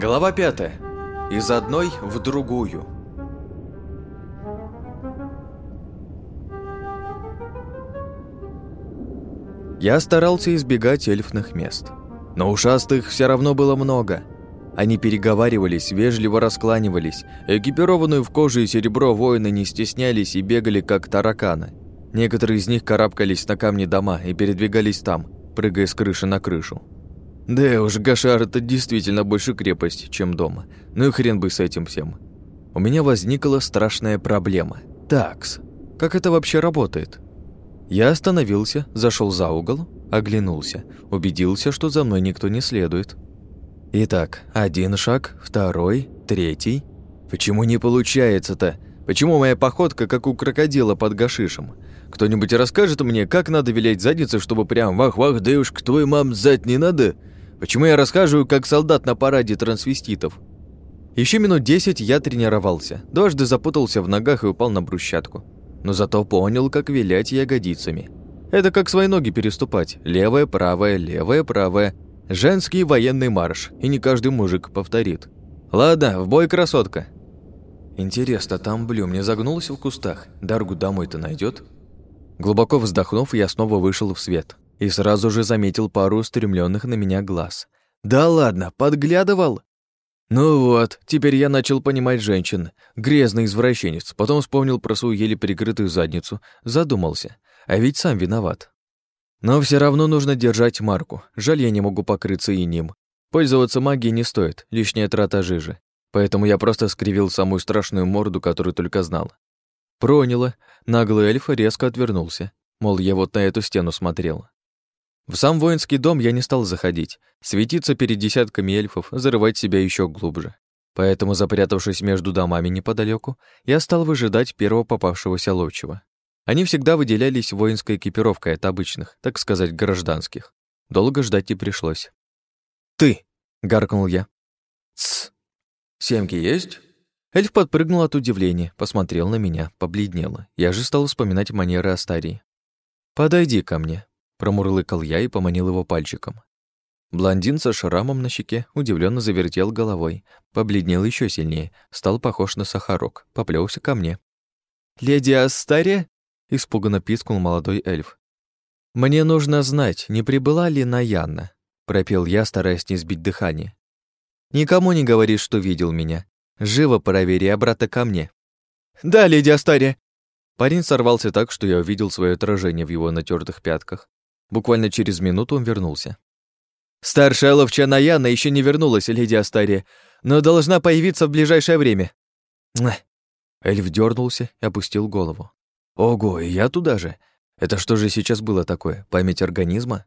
Глава 5. Из одной в другую. Я старался избегать эльфных мест. Но ушастых все равно было много. Они переговаривались, вежливо раскланивались. Экипированную в кожу и серебро воины не стеснялись и бегали, как тараканы. Некоторые из них карабкались на камни дома и передвигались там, прыгая с крыши на крышу. Да уж, Гашар — это действительно больше крепость, чем дома. Ну и хрен бы с этим всем. У меня возникла страшная проблема. Такс. Как это вообще работает? Я остановился, зашел за угол, оглянулся, убедился, что за мной никто не следует. Итак, один шаг, второй, третий. Почему не получается-то? Почему моя походка как у крокодила под гашишем? Кто-нибудь расскажет мне, как надо вилять задницей, чтобы прям «Вах-вах, девушка, твой мам зать не надо?» Почему я расскажу, как солдат на параде трансвеститов? Еще минут десять я тренировался. Дважды запутался в ногах и упал на брусчатку. Но зато понял, как вилять ягодицами. Это как свои ноги переступать. Левая, правая, левая, правая. Женский военный марш. И не каждый мужик повторит. Ладно, в бой, красотка. Интересно, там Блю мне загнулся в кустах. Даргу домой-то найдет? Глубоко вздохнув, я снова вышел в свет и сразу же заметил пару устремленных на меня глаз. «Да ладно, подглядывал?» Ну вот, теперь я начал понимать женщин. Грязный извращенец. Потом вспомнил про свою еле прикрытую задницу. Задумался. А ведь сам виноват. Но все равно нужно держать марку. Жаль, я не могу покрыться и ним. Пользоваться магией не стоит, лишняя трата жижи. Поэтому я просто скривил самую страшную морду, которую только знал. Проняло. Наглый эльф резко отвернулся. Мол, я вот на эту стену смотрел. В сам воинский дом я не стал заходить, светиться перед десятками эльфов, зарывать себя еще глубже. Поэтому, запрятавшись между домами неподалеку, я стал выжидать первого попавшегося ловчего. Они всегда выделялись воинской экипировкой от обычных, так сказать, гражданских. Долго ждать не пришлось. «Ты!» — гаркнул я. «Тсс! Семки есть?» Эльф подпрыгнул от удивления, посмотрел на меня, побледнело. Я же стал вспоминать манеры Астарии. «Подойди ко мне», Промурлыкал я и поманил его пальчиком. Блондин со шрамом на щеке удивленно завертел головой, побледнел еще сильнее, стал похож на сахарок, поплелся ко мне. «Леди Астария?» — испуганно пискнул молодой эльф. «Мне нужно знать, не прибыла ли Наянна?» — пропел я, стараясь не сбить дыхание. «Никому не говори, что видел меня. Живо провери обратно ко мне». «Да, леди Астария!» Парень сорвался так, что я увидел свое отражение в его натертых пятках. Буквально через минуту он вернулся. «Старшая ловча Наяна еще не вернулась, леди Астария, но должна появиться в ближайшее время». Эльф дернулся и опустил голову. «Ого, и я туда же! Это что же сейчас было такое? Память организма?»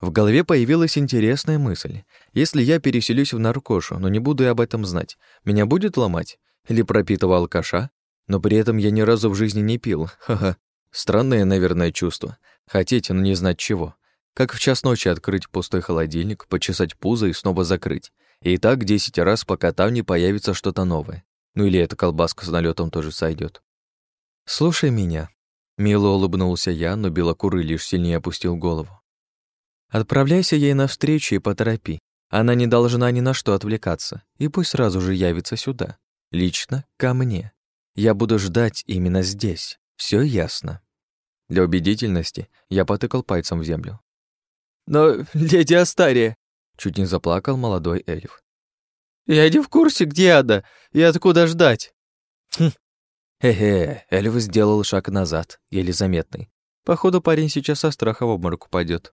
В голове появилась интересная мысль. Если я переселюсь в наркошу, но не буду и об этом знать, меня будет ломать? Или пропитывал алкаша? Но при этом я ни разу в жизни не пил. Ха-ха. Странное, наверное, чувство. Хотеть, но не знать чего. Как в час ночи открыть пустой холодильник, почесать пузо и снова закрыть. И так десять раз, пока там не появится что-то новое. Ну или эта колбаска с налетом тоже сойдет. «Слушай меня», — мило улыбнулся я, но белокурый лишь сильнее опустил голову. «Отправляйся ей навстречу и поторопи. Она не должна ни на что отвлекаться, и пусть сразу же явится сюда. Лично ко мне. Я буду ждать именно здесь. Все ясно». Для убедительности я потыкал пальцем в землю. «Но, леди Астария!» — чуть не заплакал молодой эльф. «Я не в курсе, где она и откуда ждать». Хм. Хе-хе, эльф сделал шаг назад, еле заметный. Походу, парень сейчас со страха в обморок упадет.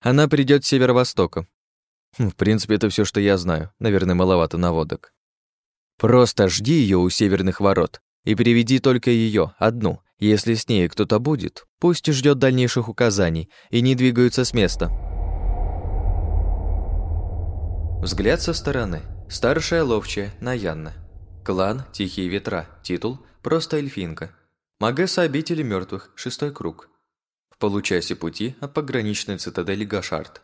Она придет с северо-востока. Хм, в принципе, это все, что я знаю. Наверное, маловато наводок. Просто жди ее у северных ворот и приведи только ее одну, если с ней кто-то будет, пусть ждет дальнейших указаний и не двигаются с места. Взгляд со стороны. Старшая ловчая, Наянна. Клан «Тихие ветра». Титул «Просто эльфинка». Магесса обители мертвых. Шестой круг. В получасе пути от пограничной цитадели Гашард.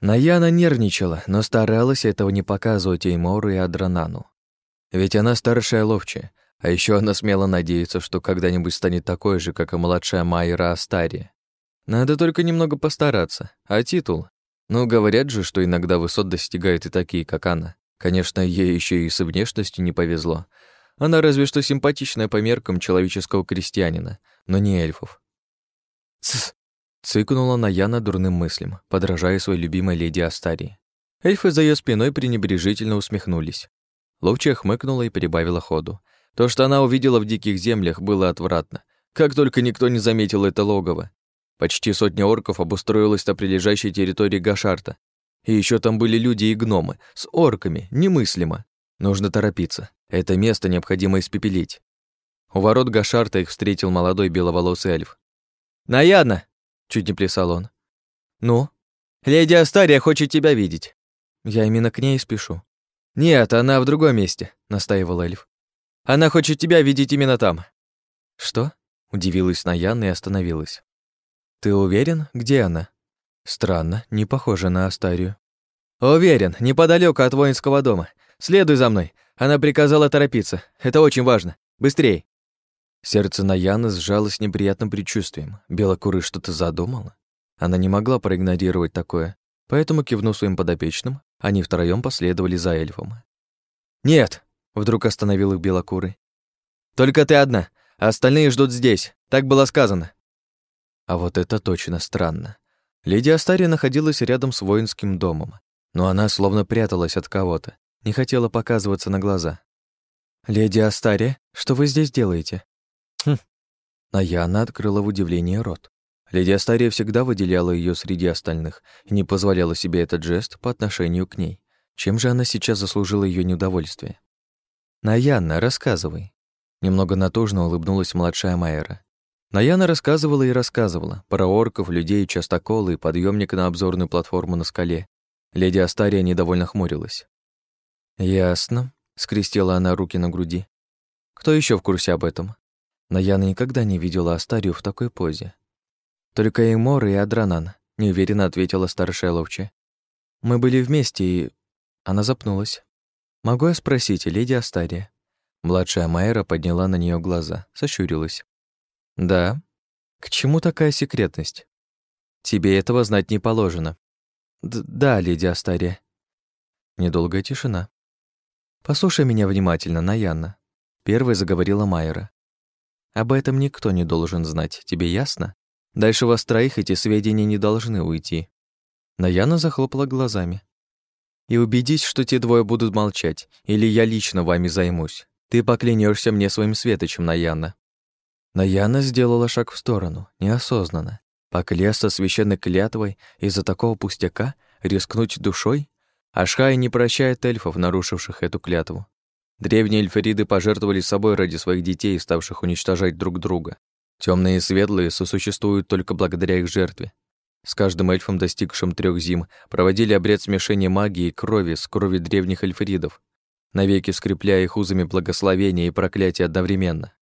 Наяна нервничала, но старалась этого не показывать Эймору и Адранану. Ведь она старшая ловчая, а еще она смело надеется, что когда-нибудь станет такой же, как и младшая Майра Астария. Надо только немного постараться. А титул? Ну, говорят же, что иногда высот достигают и такие, как она. Конечно, ей еще и с внешностью не повезло. Она разве что симпатичная по меркам человеческого крестьянина, но не эльфов. «Тсс!» — цыкнула Наяна дурным мыслям, подражая своей любимой леди Астарии. Эльфы за ее спиной пренебрежительно усмехнулись. Ловчая хмыкнула и прибавила ходу. То, что она увидела в диких землях, было отвратно. Как только никто не заметил это логово. Почти сотня орков обустроилась на прилежащей территории Гашарта. И еще там были люди и гномы. С орками. Немыслимо. Нужно торопиться. Это место необходимо испепелить. У ворот Гашарта их встретил молодой беловолосый эльф. «Наядно!» — чуть не плясал он. «Ну?» «Леди Астария хочет тебя видеть». «Я именно к ней спешу». «Нет, она в другом месте», — настаивал эльф. «Она хочет тебя видеть именно там». «Что?» — удивилась Наяна и остановилась. «Ты уверен, где она?» «Странно, не похоже на Астарию». «Уверен, неподалеку от воинского дома. Следуй за мной. Она приказала торопиться. Это очень важно. Быстрей!» Сердце Наяны сжалось неприятным предчувствием. Белокурый что-то задумала. Она не могла проигнорировать такое, поэтому, кивнув своим подопечным, они втроем последовали за эльфом. «Нет!» — вдруг остановил их Белокурый. «Только ты одна, а остальные ждут здесь. Так было сказано». А вот это точно странно. Леди Астария находилась рядом с воинским домом, но она словно пряталась от кого-то, не хотела показываться на глаза. «Леди Астария, что вы здесь делаете?» «Хм». Наяна открыла в удивлении рот. Леди Астария всегда выделяла ее среди остальных и не позволяла себе этот жест по отношению к ней. Чем же она сейчас заслужила ее неудовольствие? «Наяна, рассказывай». Немного натужно улыбнулась младшая Майера. Наяна рассказывала и рассказывала про орков, людей, частоколы и подъемник на обзорную платформу на скале. Леди Астария недовольно хмурилась. «Ясно», — скрестила она руки на груди. «Кто еще в курсе об этом?» Наяна никогда не видела Астарию в такой позе. «Только Эймор и Адранан», — неуверенно ответила старшая ловчая. «Мы были вместе, и...» Она запнулась. «Могу я спросить, леди Астария?» Младшая Майера подняла на нее глаза, сощурилась. Да. К чему такая секретность? Тебе этого знать не положено. Д да, леди Астария. Недолгая тишина. Послушай меня внимательно, Наянна. Первой заговорила Майера. Об этом никто не должен знать, тебе ясно? Дальше вас троих эти сведения не должны уйти. Наяна захлопала глазами. И убедись, что те двое будут молчать, или я лично вами займусь. Ты поклянешься мне своим светочем, Наяна. Наяна сделала шаг в сторону, неосознанно. Поклясться священной клятвой из-за такого пустяка, рискнуть душой? Ашхай не прощает эльфов, нарушивших эту клятву. Древние эльфериды пожертвовали собой ради своих детей, ставших уничтожать друг друга. Темные и светлые сосуществуют только благодаря их жертве. С каждым эльфом, достигшим трех зим, проводили обряд смешения магии и крови с крови древних эльферидов, навеки скрепляя их узами благословения и проклятия одновременно.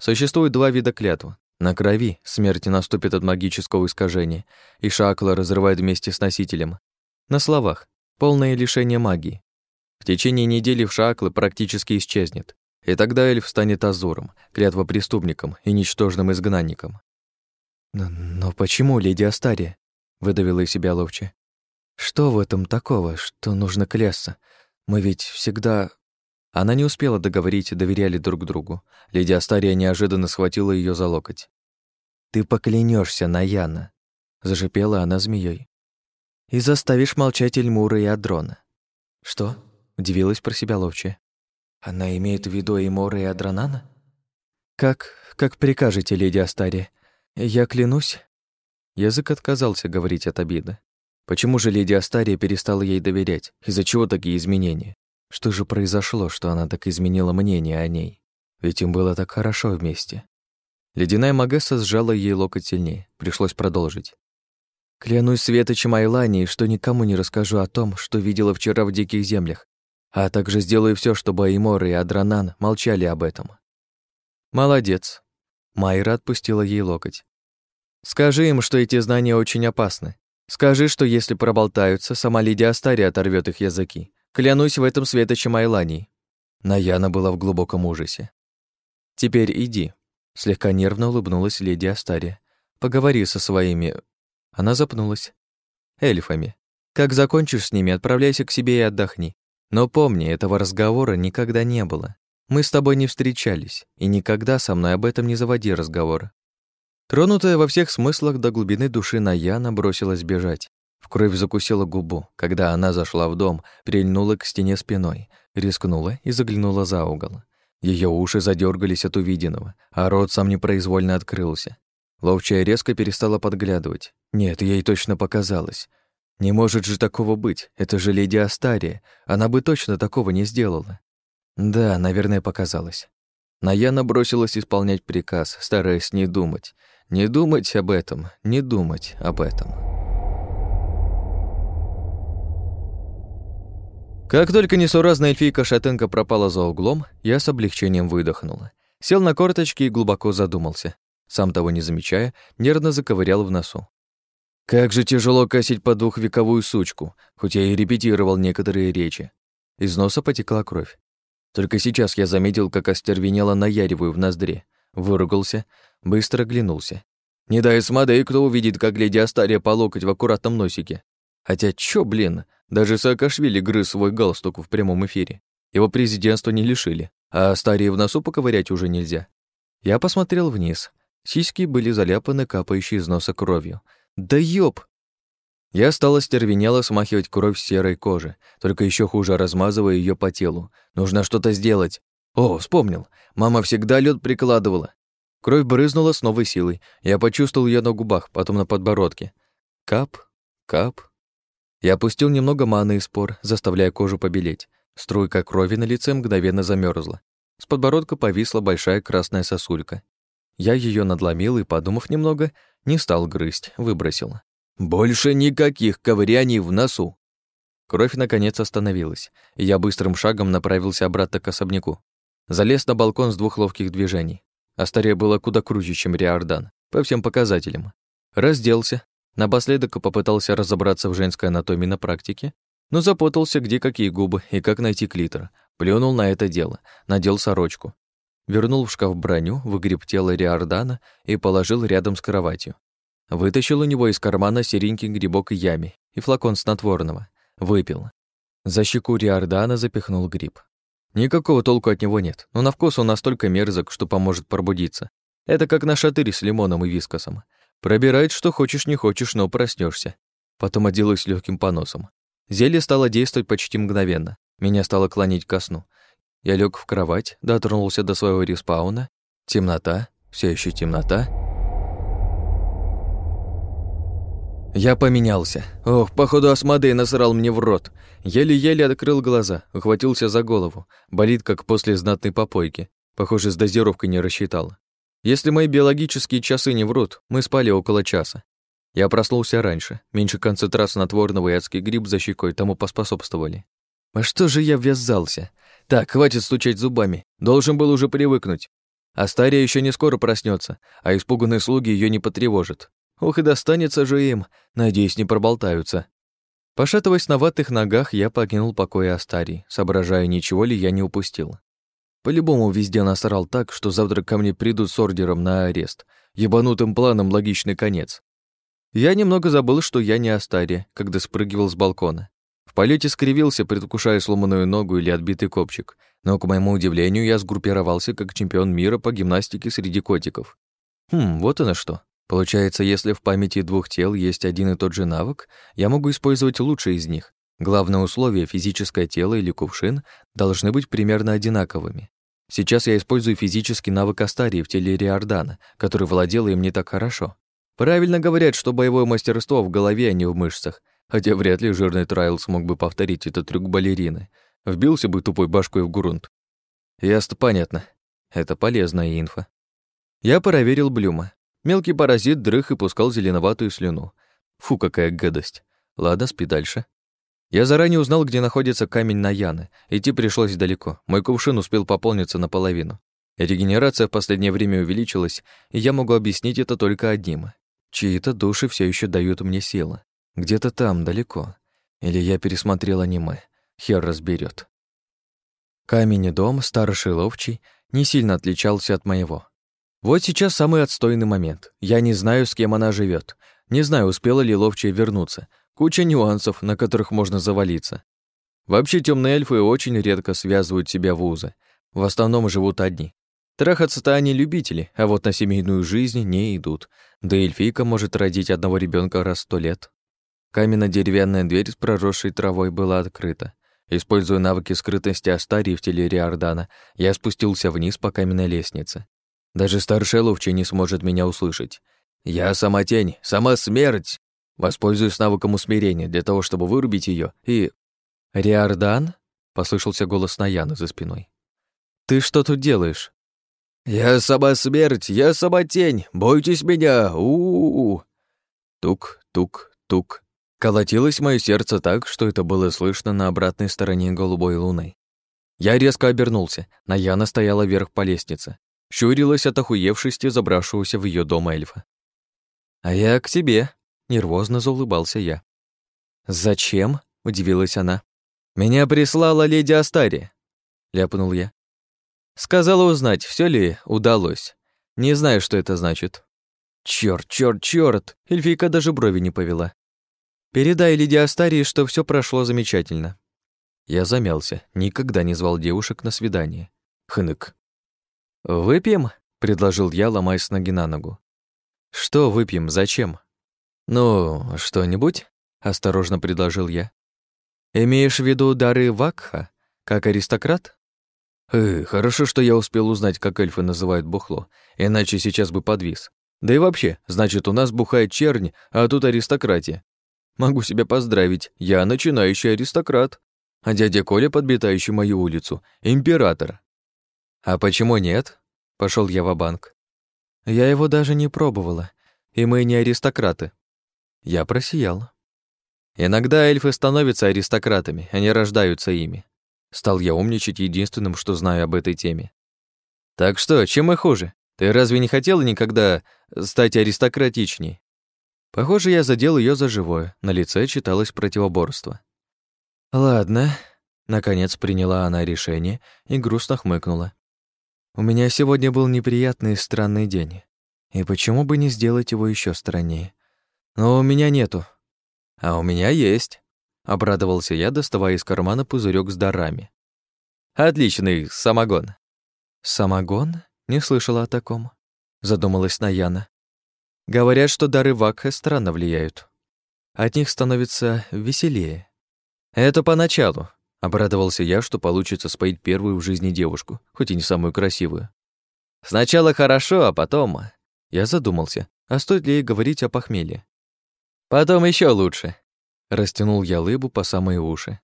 Существует два вида клятв. На крови смерть наступит от магического искажения, и шакла разрывает вместе с носителем. На словах полное лишение магии. В течение недели в шаклы практически исчезнет, и тогда эльф станет азуром, клятва преступником и ничтожным изгнанником. «Но, но почему, леди Астария?» — выдавила из себя ловче. «Что в этом такого, что нужно клясться? Мы ведь всегда она не успела договорить, доверяли друг другу. Леди Астария неожиданно схватила ее за локоть. «Ты поклянешься, Наяна!» — зашипела она змеей. «И заставишь молчать Эльмура и Адрона». «Что?» — удивилась про себя ловчая. «Она имеет в виду Эмора и Адронана?» «Как... как прикажете, леди Астария. Я клянусь...» Язык отказался говорить от обиды. Почему же леди Астария перестала ей доверять? Из-за чего такие изменения? Что же произошло, что она так изменила мнение о ней? Ведь им было так хорошо вместе. Ледяная Магесса сжала ей локоть сильнее. Пришлось продолжить. «Клянусь Светочем Айлани, что никому не расскажу о том, что видела вчера в диких землях, а также сделаю все, чтобы Аймор и Адранан молчали об этом». «Молодец». Майра отпустила ей локоть. «Скажи им, что эти знания очень опасны. Скажи, что если проболтаются, сама Лидия Астари оторвет их языки. Клянусь в этом светочем Айлани. Наяна была в глубоком ужасе. «Теперь иди», — слегка нервно улыбнулась леди Астария. «Поговори со своими...» Она запнулась. «Эльфами. Как закончишь с ними, отправляйся к себе и отдохни. Но помни, этого разговора никогда не было. Мы с тобой не встречались, и никогда со мной об этом не заводи разговор. Тронутая во всех смыслах до глубины души Наяна бросилась бежать. В кровь закусила губу, когда она зашла в дом, прильнула к стене спиной, рискнула и заглянула за угол. Ее уши задергались от увиденного, а рот сам непроизвольно открылся. Ловчая резко перестала подглядывать. Нет, ей точно показалось. Не может же такого быть, это же леди Астария, она бы точно такого не сделала. Да, наверное, показалось. Наяна бросилась исполнять приказ, стараясь не думать. Не думать об этом, не думать об этом. Как только несуразная эльфийка-шатенка пропала за углом, я с облегчением выдохнула. Сел на корточки и глубоко задумался. Сам того не замечая, нервно заковырял в носу. Как же тяжело косить по двухвековую сучку, хоть я и репетировал некоторые речи. Из носа потекла кровь. Только сейчас я заметил, как остервенело наяриваю в ноздре. Выругался, быстро оглянулся. Не дай смады, кто увидит, как леди Астария по локоть в аккуратном носике. Хотя чё, блин, даже Саакашвили грыз свой галстук в прямом эфире. Его президентство не лишили, а Астарии в носу поковырять уже нельзя. Я посмотрел вниз. Сиськи были заляпаны капающей из носа кровью. Да ёб! Я стал остервенело смахивать кровь с серой кожи, только еще хуже размазывая ее по телу. Нужно что-то сделать. О, вспомнил. Мама всегда лед прикладывала. Кровь брызнула с новой силой. Я почувствовал ее на губах, потом на подбородке. Кап, кап. Я опустил немного маны и спор, заставляя кожу побелеть. Струйка крови на лице мгновенно замерзла. С подбородка повисла большая красная сосулька. Я ее надломил и, подумав немного, не стал грызть, выбросил. «Больше никаких ковыряний в носу!» Кровь, наконец, остановилась, и я быстрым шагом направился обратно к особняку. Залез на балкон с двух ловких движений. Астария была куда круче, чем Риордан, по всем показателям. Разделся, напоследок попытался разобраться в женской анатомии на практике, но запутался, где какие губы и как найти клитор. Плюнул на это дело, надел сорочку, вернул в шкаф броню, выгреб тело Риордана и положил рядом с кроватью. Вытащил у него из кармана серенький грибок ями и флакон снотворного. Выпил. За щеку Риордана запихнул гриб. Никакого толку от него нет, но на вкус он настолько мерзок, что поможет пробудиться. Это как на шатыре с лимоном и вискосом. Пробирает, что хочешь, не хочешь, но проснешься. Потом отделаюсь легким поносом. Зелье стало действовать почти мгновенно. Меня стало клонить ко сну. Я лег в кровать, дотронулся до своего респауна. Темнота, все еще темнота. Я поменялся. Ох, походу Асмодей насрал мне в рот. Еле-еле открыл глаза, ухватился за голову. Болит, как после знатной попойки. Похоже, с дозировкой не рассчитал. Если мои биологические часы не врут, мы спали около часа. Я проснулся раньше. Меньше концентрации снотворного и адский гриб за щекой тому поспособствовали. А что же я ввязался? Так, хватит стучать зубами. Должен был уже привыкнуть. Астария еще не скоро проснется, а испуганные слуги ее не потревожат. Ох и достанется же им, надеюсь, не проболтаются. Пошатываясь на ватных ногах, я покинул покои Астарии, соображая, ничего ли я не упустил. По-любому везде насрал так, что завтра ко мне придут с ордером на арест. Ебанутым планом логичный конец. Я немного забыл, что я не Астария, когда спрыгивал с балкона полете скривился, предвкушая сломанную ногу или отбитый копчик, но, к моему удивлению, я сгруппировался как чемпион мира по гимнастике среди котиков. Хм, вот оно что. Получается, если в памяти двух тел есть один и тот же навык, я могу использовать лучший из них. Главное условие — физическое тело или кувшин — должны быть примерно одинаковыми. Сейчас я использую физический навык Астарии в теле Риордана, который владел им не так хорошо. Правильно говорят, что боевое мастерство в голове, а не в мышцах, хотя вряд ли жирный Трайл смог бы повторить этот трюк балерины. Вбился бы тупой башкой в грунт. Ясно, понятно. Это полезная инфа. Я проверил Блюма. Мелкий паразит дрых и пускал зеленоватую слюну. Фу, какая гадость. Ладно, спи дальше. Я заранее узнал, где находится камень Наяны. Идти пришлось далеко. Мой кувшин успел пополниться наполовину. Регенерация в последнее время увеличилась, и я могу объяснить это только одним. Чьи-то души все еще дают мне силы. Где-то там, далеко. Или я пересмотрел аниме. Хер разберет. Камень и дом, старший ловчий, не сильно отличался от моего. Вот сейчас самый отстойный момент. Я не знаю, с кем она живет. Не знаю, успела ли ловчая вернуться. Куча нюансов, на которых можно завалиться. Вообще темные эльфы очень редко связывают себя в узы. В основном живут одни. Трахаться-то они любители, а вот на семейную жизнь не идут. Да эльфийка может родить одного ребенка раз сто лет. Каменно-деревянная дверь с проросшей травой была открыта. Используя навыки скрытности Астарии в теле Риордана, я спустился вниз по каменной лестнице. Даже старшая ловчая не сможет меня услышать. Я сама тень, сама смерть. Воспользуюсь навыком усмирения для того, чтобы вырубить ее и... «Риордан?» — послышался голос Наяны за спиной. «Ты что тут делаешь?» «Я сама смерть, я сама тень, бойтесь меня, у-у-у!» Тук, тук, тук. Колотилось мое сердце так, что это было слышно на обратной стороне голубой луны. Я резко обернулся, Наяна стояла вверх по лестнице, щурилась от охуевшести забравшегося в ее дом эльфа. «А я к тебе», — нервозно заулыбался я. «Зачем?» — удивилась она. «Меня прислала леди Астария», — ляпнул я. Сказала узнать, все ли удалось. Не знаю, что это значит. Чёрт, чёрт, чёрт! Эльфийка даже брови не повела. Передай леди Астарии, что все прошло замечательно. Я замялся, никогда не звал девушек на свидание. Хнык. «Выпьем?» — предложил я, ломаясь ноги на ногу. «Что выпьем? Зачем?» «Ну, что-нибудь?» — осторожно предложил я. «Имеешь в виду дары Вакха, как аристократ?» «Э, хорошо, что я успел узнать, как эльфы называют бухло, иначе сейчас бы подвис. Да и вообще, значит, у нас бухает чернь, а тут аристократия. Могу себя поздравить, я начинающий аристократ, а дядя Коля, подбитающий мою улицу, император. А почему нет? Пошел я в банк Я его даже не пробовала, и мы не аристократы. Я просиял. Иногда эльфы становятся аристократами, они рождаются ими. Стал я умничать единственным, что знаю об этой теме. Так что, чем мы хуже? Ты разве не хотела никогда стать аристократичней? Похоже, я задел ее за живое, на лице читалось противоборство. «Ладно», — наконец приняла она решение и грустно хмыкнула. «У меня сегодня был неприятный и странный день, и почему бы не сделать его еще страннее? Но у меня нету. А у меня есть», — обрадовался я, доставая из кармана пузырек с дарами. «Отличный самогон». «Самогон? Не слышала о таком», — задумалась Наяна. Говорят, что дары Вакха странно влияют. От них становится веселее. Это поначалу. Обрадовался я, что получится споить первую в жизни девушку, хоть и не самую красивую. Сначала хорошо, а потом... Я задумался, а стоит ли ей говорить о похмелье? Потом еще лучше. Растянул я лыбу по самые уши.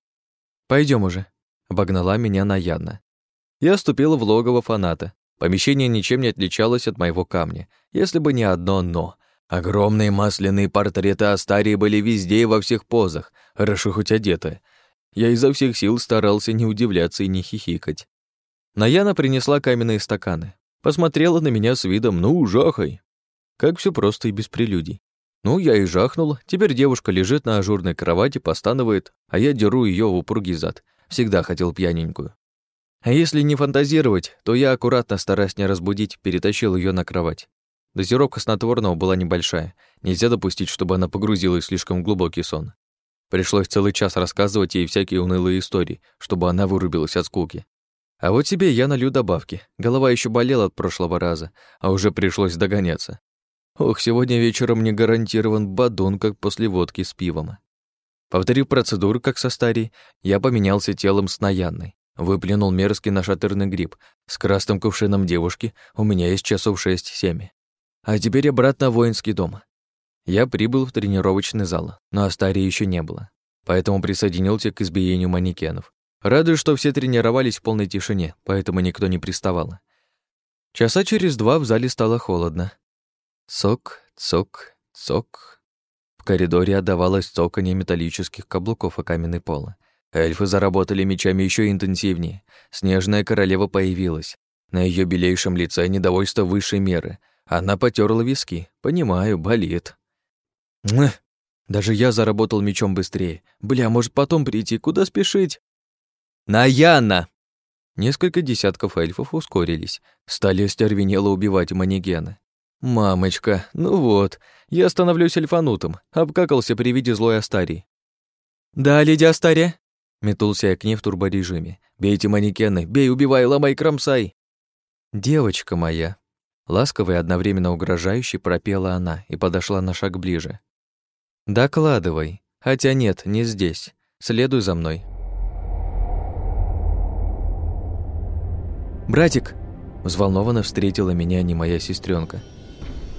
Пойдем уже. Обогнала меня Наянна. Я ступила в логово фаната, Помещение ничем не отличалось от моего камня, если бы не одно «но». Огромные масляные портреты Астарии были везде и во всех позах, хорошо хоть одеты. Я изо всех сил старался не удивляться и не хихикать. Наяна принесла каменные стаканы. Посмотрела на меня с видом «ну, жахай». Как все просто и без прелюдий. Ну, я и жахнул. Теперь девушка лежит на ажурной кровати, постанывает, а я деру ее в упругий зад. Всегда хотел пьяненькую. А если не фантазировать, то я аккуратно, стараясь не разбудить, перетащил ее на кровать. Дозировка снотворного была небольшая. Нельзя допустить, чтобы она погрузилась в слишком глубокий сон. Пришлось целый час рассказывать ей всякие унылые истории, чтобы она вырубилась от скуки. А вот себе я налью добавки. Голова еще болела от прошлого раза, а уже пришлось догоняться. Ох, сегодня вечером мне гарантирован бадун, как после водки с пивом. Повторив процедуру, как со старей, я поменялся телом с Наянной. Выплюнул мерзкий нашатырный гриб. С красным кувшином девушки у меня есть часов шесть-семь. А теперь обратно в воинский дом. Я прибыл в тренировочный зал, но Астарии еще не было. Поэтому присоединился к избиению манекенов. Радуюсь, что все тренировались в полной тишине, поэтому никто не приставал. Часа через два в зале стало холодно. Цок, цок, цок. В коридоре отдавалось цоканье металлических каблуков о каменный пол. Эльфы заработали мечами еще интенсивнее. Снежная королева появилась. На ее белейшем лице недовольство высшей меры. Она потерла виски. Понимаю, болит. Даже я заработал мечом быстрее. Бля, может потом прийти? Куда спешить? Наяна! Несколько десятков эльфов ускорились. Стали остервенело убивать манегена. «Мамочка, ну вот, я становлюсь альфанутом, обкакался при виде злой Астарии». «Да, леди Астария?» Метнулся я к ней в турборежиме. «Бейте манекены, бей, убивай, ломай, кромсай!» «Девочка моя!» Ласково и одновременно угрожающе пропела она и подошла на шаг ближе. «Докладывай. Хотя нет, не здесь. Следуй за мной». «Братик!» Взволнованно встретила меня не моя сестренка.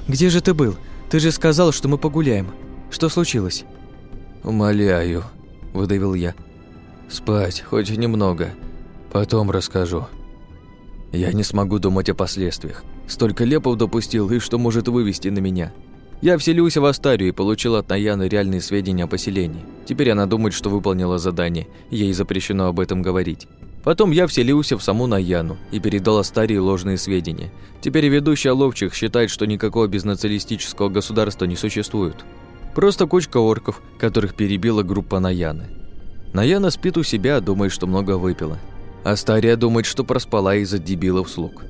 «Где же ты был? Ты же сказал, что мы погуляем. Что случилось?» «Умоляю», — выдавил я. «Спать, хоть немного. Потом расскажу. Я не смогу думать о последствиях. Столько лепов допустил, и что может вывести на меня. Я вселился в Астарию и получил от Наяны реальные сведения о поселении. Теперь она думает, что выполнила задание, ей запрещено об этом говорить. Потом я вселился в саму Наяну и передал Астарии ложные сведения. Теперь ведущий ловчих считает, что никакого безнационалистического государства не существует. Просто кучка орков, которых перебила группа Наяны. Наяна спит у себя, думает, что много выпила. Астария думает, что проспала из-за дебилов слуг.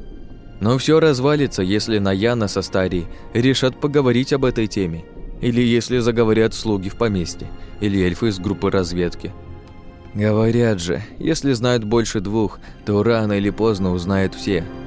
Но все развалится, если Наяна с Астарией решат поговорить об этой теме. Или если заговорят слуги в поместье, или эльфы из группы разведки – Говорят же, если знают больше двух, то рано или поздно узнают все –